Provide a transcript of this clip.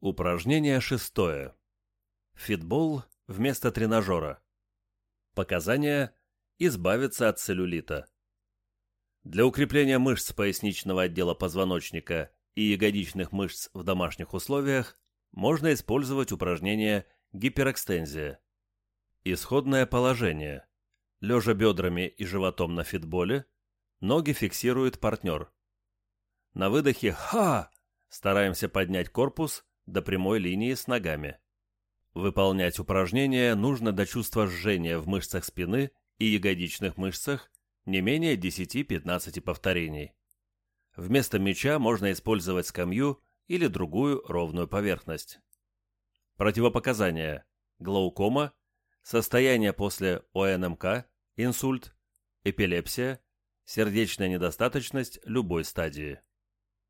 Упражнение шестое. Фитбол вместо тренажера. Показания – избавиться от целлюлита. Для укрепления мышц поясничного отдела позвоночника и ягодичных мышц в домашних условиях можно использовать упражнение гиперэкстензия. Исходное положение. Лежа бедрами и животом на фитболе, ноги фиксирует партнер. На выдохе «Ха!» стараемся поднять корпус до прямой линии с ногами. Выполнять упражнения нужно до чувства жжения в мышцах спины и ягодичных мышцах не менее 10-15 повторений. Вместо мяча можно использовать скамью или другую ровную поверхность. Противопоказания. Глаукома, состояние после ОНМК, инсульт, эпилепсия, сердечная недостаточность любой стадии.